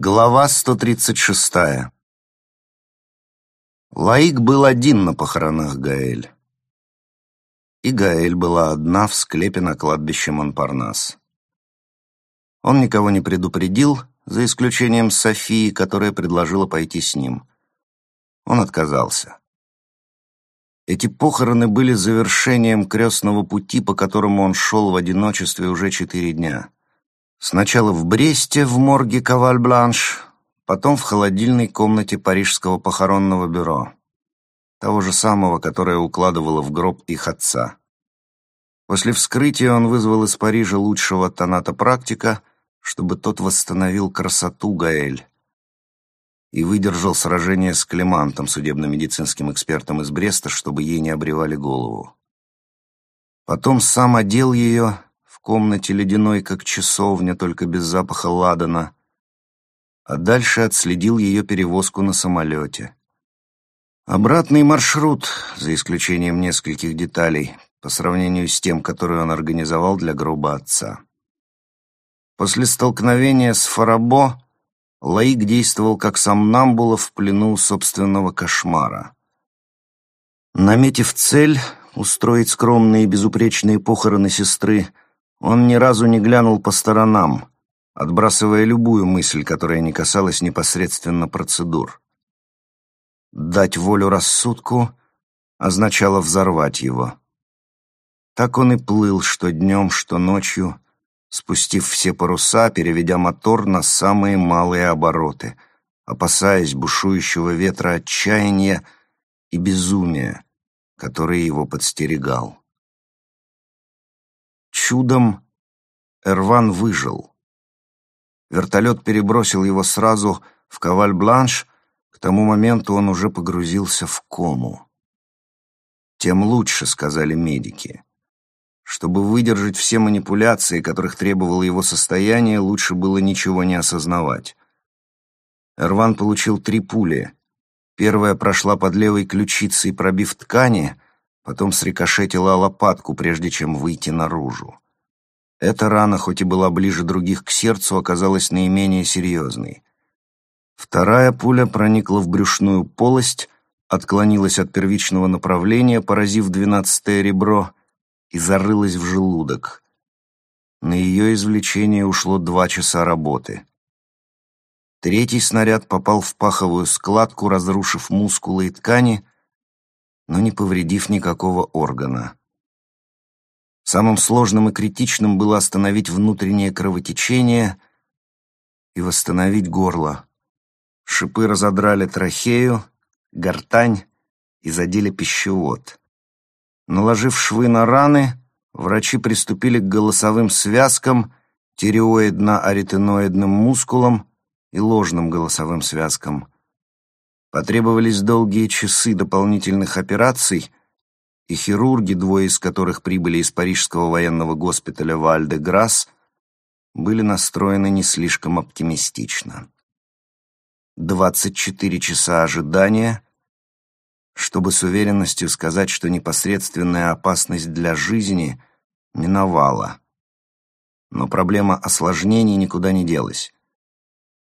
Глава 136. Лаик был один на похоронах Гаэль. И Гаэль была одна в склепе на кладбище Монпарнас. Он никого не предупредил, за исключением Софии, которая предложила пойти с ним. Он отказался. Эти похороны были завершением крестного пути, по которому он шел в одиночестве уже четыре дня. Сначала в Бресте, в морге Каваль-Бланш, потом в холодильной комнате Парижского похоронного бюро, того же самого, которое укладывало в гроб их отца. После вскрытия он вызвал из Парижа лучшего тоната-практика, чтобы тот восстановил красоту Гаэль и выдержал сражение с Клемантом, судебно-медицинским экспертом из Бреста, чтобы ей не обревали голову. Потом сам одел ее комнате ледяной, как часовня, только без запаха ладана, а дальше отследил ее перевозку на самолете. Обратный маршрут, за исключением нескольких деталей, по сравнению с тем, который он организовал для гроба отца. После столкновения с Фарабо Лаик действовал как сомнамбула в плену собственного кошмара. Наметив цель устроить скромные и безупречные похороны сестры, он ни разу не глянул по сторонам, отбрасывая любую мысль, которая не касалась непосредственно процедур. Дать волю рассудку означало взорвать его. Так он и плыл, что днем, что ночью, спустив все паруса, переведя мотор на самые малые обороты, опасаясь бушующего ветра отчаяния и безумия, который его подстерегал. Чудом Эрван выжил. Вертолет перебросил его сразу в Каваль-Бланш, к тому моменту он уже погрузился в кому. «Тем лучше», — сказали медики. Чтобы выдержать все манипуляции, которых требовало его состояние, лучше было ничего не осознавать. Эрван получил три пули. Первая прошла под левой ключицей, пробив ткани — потом срикошетила лопатку, прежде чем выйти наружу. Эта рана, хоть и была ближе других к сердцу, оказалась наименее серьезной. Вторая пуля проникла в брюшную полость, отклонилась от первичного направления, поразив двенадцатое ребро, и зарылась в желудок. На ее извлечение ушло два часа работы. Третий снаряд попал в паховую складку, разрушив мускулы и ткани, но не повредив никакого органа. Самым сложным и критичным было остановить внутреннее кровотечение и восстановить горло. Шипы разодрали трахею, гортань и задели пищевод. Наложив швы на раны, врачи приступили к голосовым связкам, тиреоидно-аритеноидным мускулам и ложным голосовым связкам – Потребовались долгие часы дополнительных операций, и хирурги, двое из которых прибыли из парижского военного госпиталя Вальде-Грасс, были настроены не слишком оптимистично. 24 часа ожидания, чтобы с уверенностью сказать, что непосредственная опасность для жизни миновала. Но проблема осложнений никуда не делась.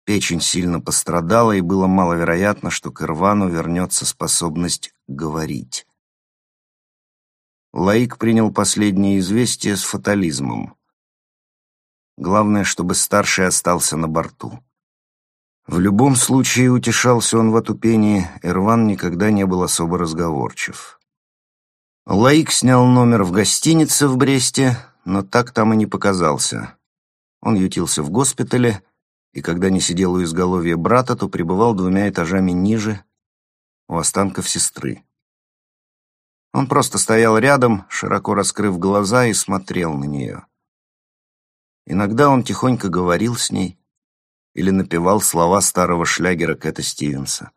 Печень сильно пострадала, и было маловероятно, что к Ирвану вернется способность говорить. Лаик принял последнее известие с фатализмом. Главное, чтобы старший остался на борту. В любом случае, утешался он в отупении, Ирван никогда не был особо разговорчив. Лаик снял номер в гостинице в Бресте, но так там и не показался. Он ютился в госпитале, и когда не сидел у изголовья брата, то пребывал двумя этажами ниже, у останков сестры. Он просто стоял рядом, широко раскрыв глаза и смотрел на нее. Иногда он тихонько говорил с ней или напевал слова старого шлягера Кэта Стивенса.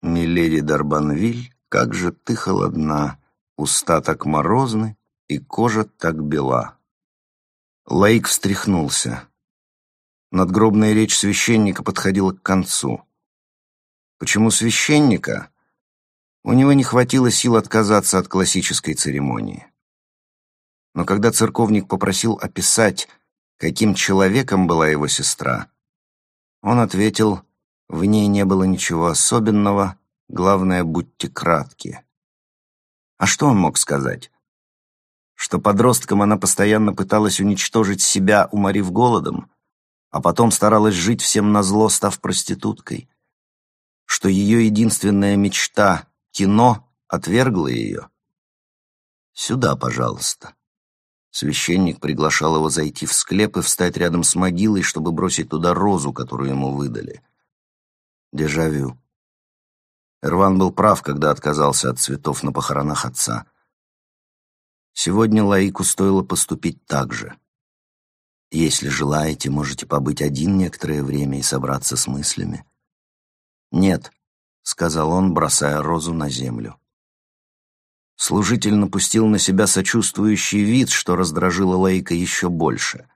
«Миледи Дарбанвиль, как же ты холодна, уста так морозны и кожа так бела». Лейк встряхнулся. Надгробная речь священника подходила к концу. Почему священника? У него не хватило сил отказаться от классической церемонии. Но когда церковник попросил описать, каким человеком была его сестра, Он ответил, в ней не было ничего особенного, главное, будьте кратки. А что он мог сказать? Что подростком она постоянно пыталась уничтожить себя, уморив голодом, а потом старалась жить всем назло, став проституткой? Что ее единственная мечта — кино — отвергла ее? «Сюда, пожалуйста». Священник приглашал его зайти в склеп и встать рядом с могилой, чтобы бросить туда розу, которую ему выдали. Дежавю. Эрван был прав, когда отказался от цветов на похоронах отца. Сегодня Лаику стоило поступить так же. Если желаете, можете побыть один некоторое время и собраться с мыслями. «Нет», — сказал он, бросая розу на землю. Служитель напустил на себя сочувствующий вид, что раздражило Лейка еще больше.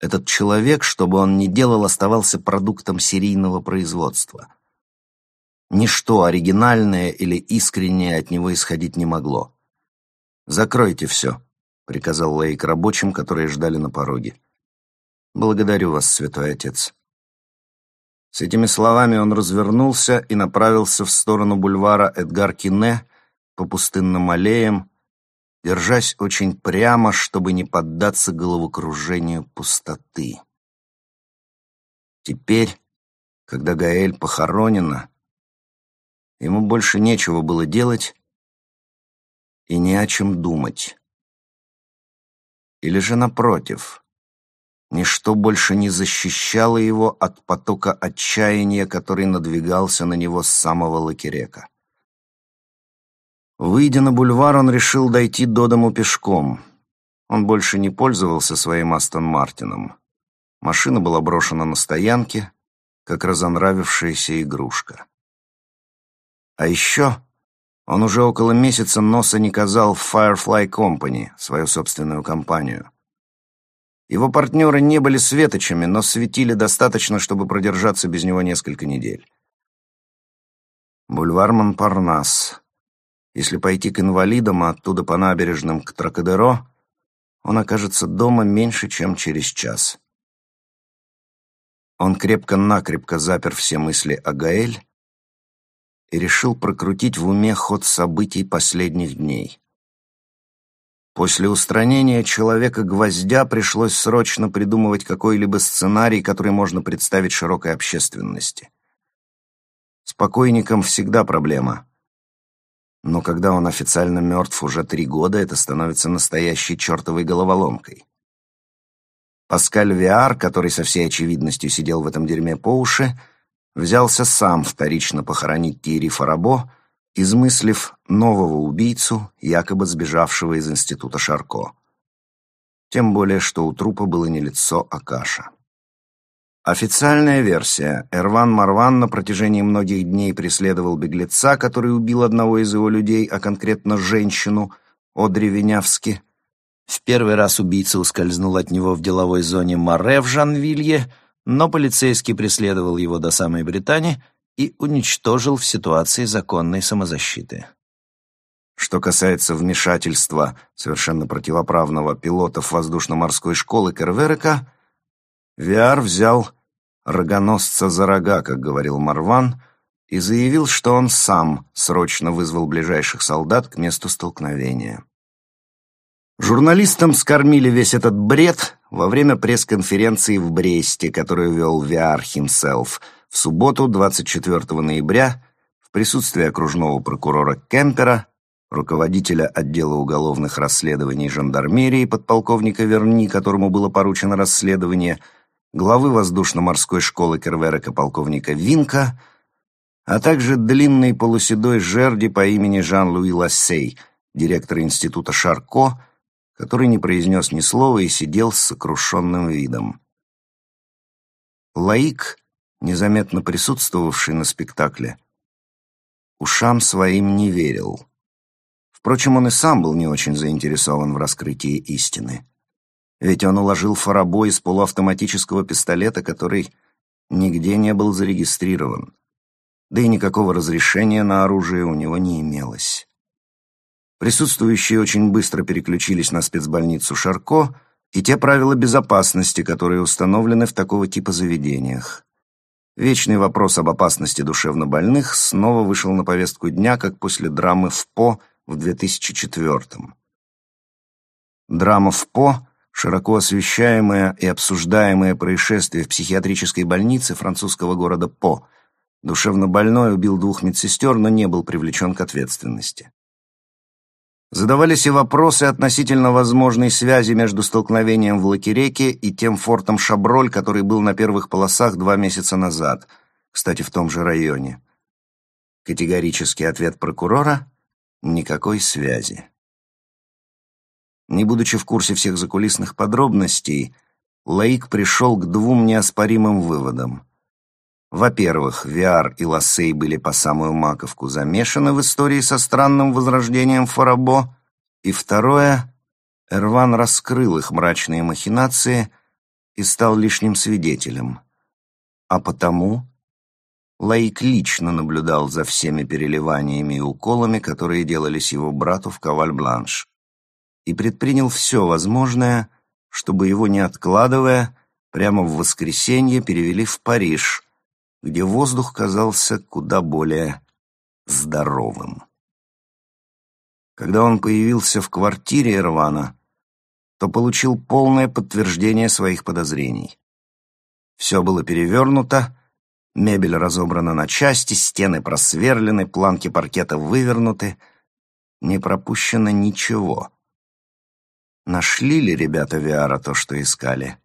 Этот человек, что бы он ни делал, оставался продуктом серийного производства. Ничто оригинальное или искреннее от него исходить не могло. «Закройте все», — приказал Лейк рабочим, которые ждали на пороге. «Благодарю вас, святой отец». С этими словами он развернулся и направился в сторону бульвара Эдгар Кине, по пустынным аллеям, держась очень прямо, чтобы не поддаться головокружению пустоты. Теперь, когда Гаэль похоронена, ему больше нечего было делать и не о чем думать. Или же напротив, ничто больше не защищало его от потока отчаяния, который надвигался на него с самого Лакерека. Выйдя на бульвар, он решил дойти до дому пешком. Он больше не пользовался своим Астон Мартином. Машина была брошена на стоянке, как разонравившаяся игрушка. А еще он уже около месяца носа не казал в Firefly Company, свою собственную компанию. Его партнеры не были светочами, но светили достаточно, чтобы продержаться без него несколько недель. Бульвар Монпарнас. Если пойти к инвалидам, а оттуда по набережным к Тракадеро, он окажется дома меньше, чем через час. Он крепко-накрепко запер все мысли о Гаэль и решил прокрутить в уме ход событий последних дней. После устранения человека-гвоздя пришлось срочно придумывать какой-либо сценарий, который можно представить широкой общественности. С покойником всегда проблема — но когда он официально мертв уже три года, это становится настоящей чертовой головоломкой. Паскаль Виар, который со всей очевидностью сидел в этом дерьме по уши, взялся сам вторично похоронить Тири Фарабо, измыслив нового убийцу, якобы сбежавшего из института Шарко. Тем более, что у трупа было не лицо, а каша. Официальная версия. Эрван Марван на протяжении многих дней преследовал беглеца, который убил одного из его людей, а конкретно женщину, Одри Винявски. В первый раз убийца ускользнул от него в деловой зоне Море в Жанвилье, но полицейский преследовал его до самой Британии и уничтожил в ситуации законной самозащиты. Что касается вмешательства совершенно противоправного пилотов воздушно-морской школы Керверека, Виар взял рогоносца за рога, как говорил Марван, и заявил, что он сам срочно вызвал ближайших солдат к месту столкновения. Журналистам скормили весь этот бред во время пресс-конференции в Бресте, которую вел Виар himself. В субботу, 24 ноября, в присутствии окружного прокурора Кемпера, руководителя отдела уголовных расследований жандармерии подполковника Верни, которому было поручено расследование – главы воздушно-морской школы Керверека полковника Винка, а также длинной полуседой жерди по имени Жан-Луи Лассей, директор института Шарко, который не произнес ни слова и сидел с сокрушенным видом. Лаик, незаметно присутствовавший на спектакле, ушам своим не верил. Впрочем, он и сам был не очень заинтересован в раскрытии истины. Ведь он уложил Фарабо из полуавтоматического пистолета, который нигде не был зарегистрирован. Да и никакого разрешения на оружие у него не имелось. Присутствующие очень быстро переключились на спецбольницу Шарко, и те правила безопасности, которые установлены в такого типа заведениях. Вечный вопрос об опасности душевнобольных снова вышел на повестку дня, как после драмы в По в 2004-м. Драма в По – широко освещаемое и обсуждаемое происшествие в психиатрической больнице французского города По. Душевнобольной убил двух медсестер, но не был привлечен к ответственности. Задавались и вопросы относительно возможной связи между столкновением в Лакереке и тем фортом Шаброль, который был на первых полосах два месяца назад, кстати, в том же районе. Категорический ответ прокурора — никакой связи. Не будучи в курсе всех закулисных подробностей, Лаик пришел к двум неоспоримым выводам. Во-первых, Виар и Лассей были по самую маковку замешаны в истории со странным возрождением Фарабо, и второе, Эрван раскрыл их мрачные махинации и стал лишним свидетелем. А потому Лаик лично наблюдал за всеми переливаниями и уколами, которые делались его брату в Каваль-Бланш, и предпринял все возможное, чтобы его, не откладывая, прямо в воскресенье перевели в Париж – где воздух казался куда более здоровым. Когда он появился в квартире Ирвана, то получил полное подтверждение своих подозрений. Все было перевернуто, мебель разобрана на части, стены просверлены, планки паркета вывернуты, не пропущено ничего. Нашли ли ребята Виара то, что искали?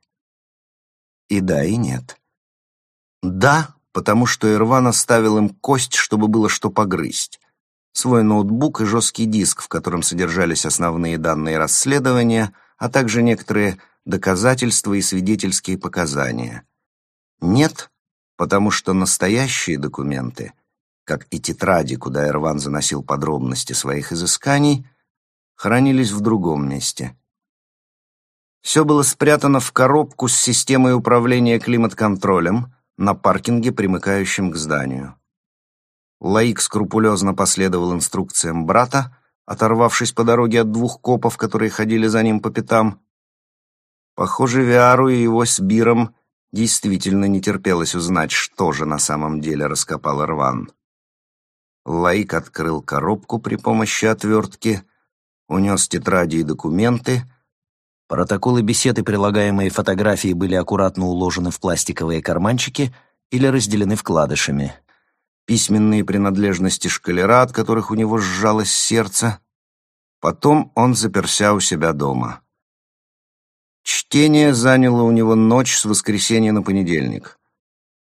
И да, и нет. Да, потому что Ирван оставил им кость, чтобы было что погрызть. Свой ноутбук и жесткий диск, в котором содержались основные данные расследования, а также некоторые доказательства и свидетельские показания. Нет, потому что настоящие документы, как и тетради, куда Ирван заносил подробности своих изысканий, хранились в другом месте. Все было спрятано в коробку с системой управления климат-контролем, на паркинге, примыкающем к зданию. Лаик скрупулезно последовал инструкциям брата, оторвавшись по дороге от двух копов, которые ходили за ним по пятам. Похоже, Виару и его с Биром действительно не терпелось узнать, что же на самом деле раскопал Рван. Лаик открыл коробку при помощи отвертки, унес тетради и документы — Протоколы бесед и прилагаемые фотографии были аккуратно уложены в пластиковые карманчики или разделены вкладышами. Письменные принадлежности шкалера, от которых у него сжалось сердце. Потом он заперся у себя дома. Чтение заняло у него ночь с воскресенья на понедельник.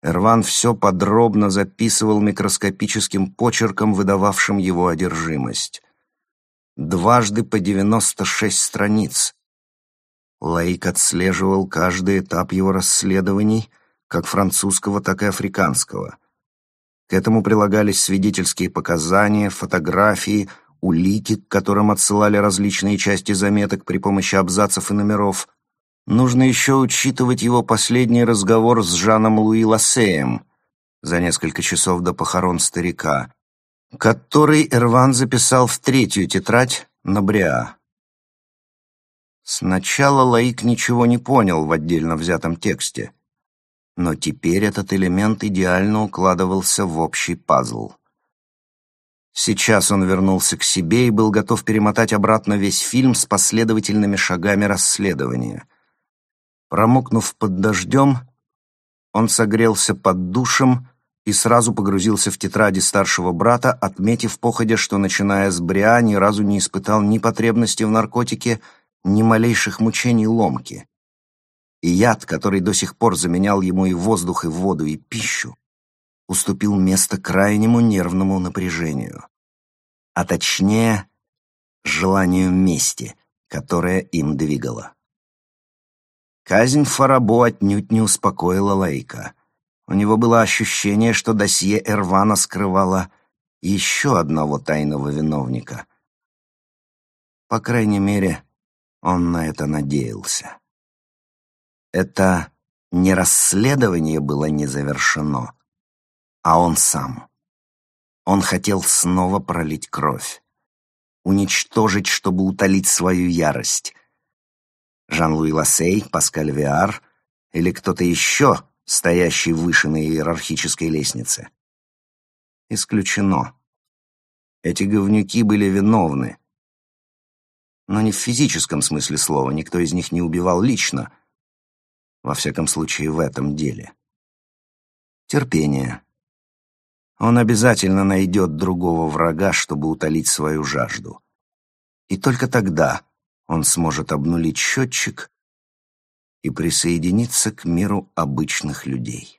Эрван все подробно записывал микроскопическим почерком, выдававшим его одержимость. Дважды по девяносто шесть страниц. Лаик отслеживал каждый этап его расследований, как французского, так и африканского. К этому прилагались свидетельские показания, фотографии, улики, к которым отсылали различные части заметок при помощи абзацев и номеров. Нужно еще учитывать его последний разговор с Жаном Луи Лассеем за несколько часов до похорон старика, который Эрван записал в третью тетрадь на Бриа. Сначала Лаик ничего не понял в отдельно взятом тексте, но теперь этот элемент идеально укладывался в общий пазл. Сейчас он вернулся к себе и был готов перемотать обратно весь фильм с последовательными шагами расследования. Промокнув под дождем, он согрелся под душем и сразу погрузился в тетради старшего брата, отметив походя, что, начиная с Бриа, ни разу не испытал ни потребности в наркотике, ни малейших мучений ломки. И яд, который до сих пор заменял ему и воздух, и воду, и пищу, уступил место крайнему нервному напряжению. А точнее, желанию мести, которое им двигало. Казнь Фарабо отнюдь не успокоила Лейка. У него было ощущение, что досье Эрвана скрывало еще одного тайного виновника. По крайней мере, он на это надеялся. Это не расследование было не завершено, а он сам. Он хотел снова пролить кровь, уничтожить, чтобы утолить свою ярость. Жан-Луи Лассей, Паскаль Виар или кто-то еще, стоящий выше на иерархической лестнице? Исключено. Эти говнюки были виновны. Но не в физическом смысле слова, никто из них не убивал лично. Во всяком случае, в этом деле. Терпение. Он обязательно найдет другого врага, чтобы утолить свою жажду. И только тогда он сможет обнулить счетчик и присоединиться к миру обычных людей.